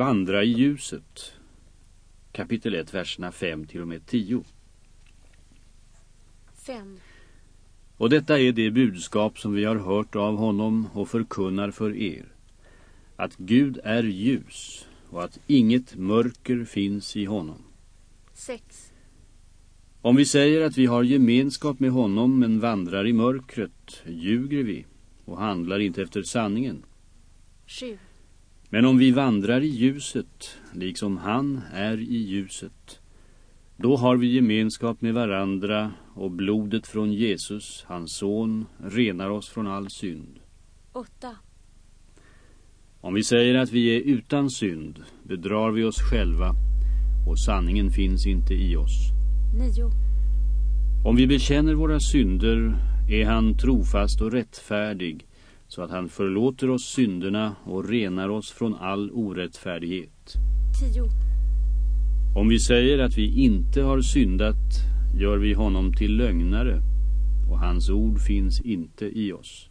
Vandra i ljuset. Kapitel 1, verserna 5 till och med 10. 5. Och detta är det budskap som vi har hört av honom och förkunnar för er. Att Gud är ljus och att inget mörker finns i honom. 6. Om vi säger att vi har gemenskap med honom men vandrar i mörkret, ljuger vi och handlar inte efter sanningen. 7. Men om vi vandrar i ljuset, liksom han är i ljuset, då har vi gemenskap med varandra och blodet från Jesus, hans son, renar oss från all synd. 8. Om vi säger att vi är utan synd, bedrar vi oss själva och sanningen finns inte i oss. 9. Om vi bekänner våra synder är han trofast och rättfärdig så att han förlåter oss synderna och renar oss från all orättfärdighet. 10. Om vi säger att vi inte har syndat gör vi honom till lögnare och hans ord finns inte i oss.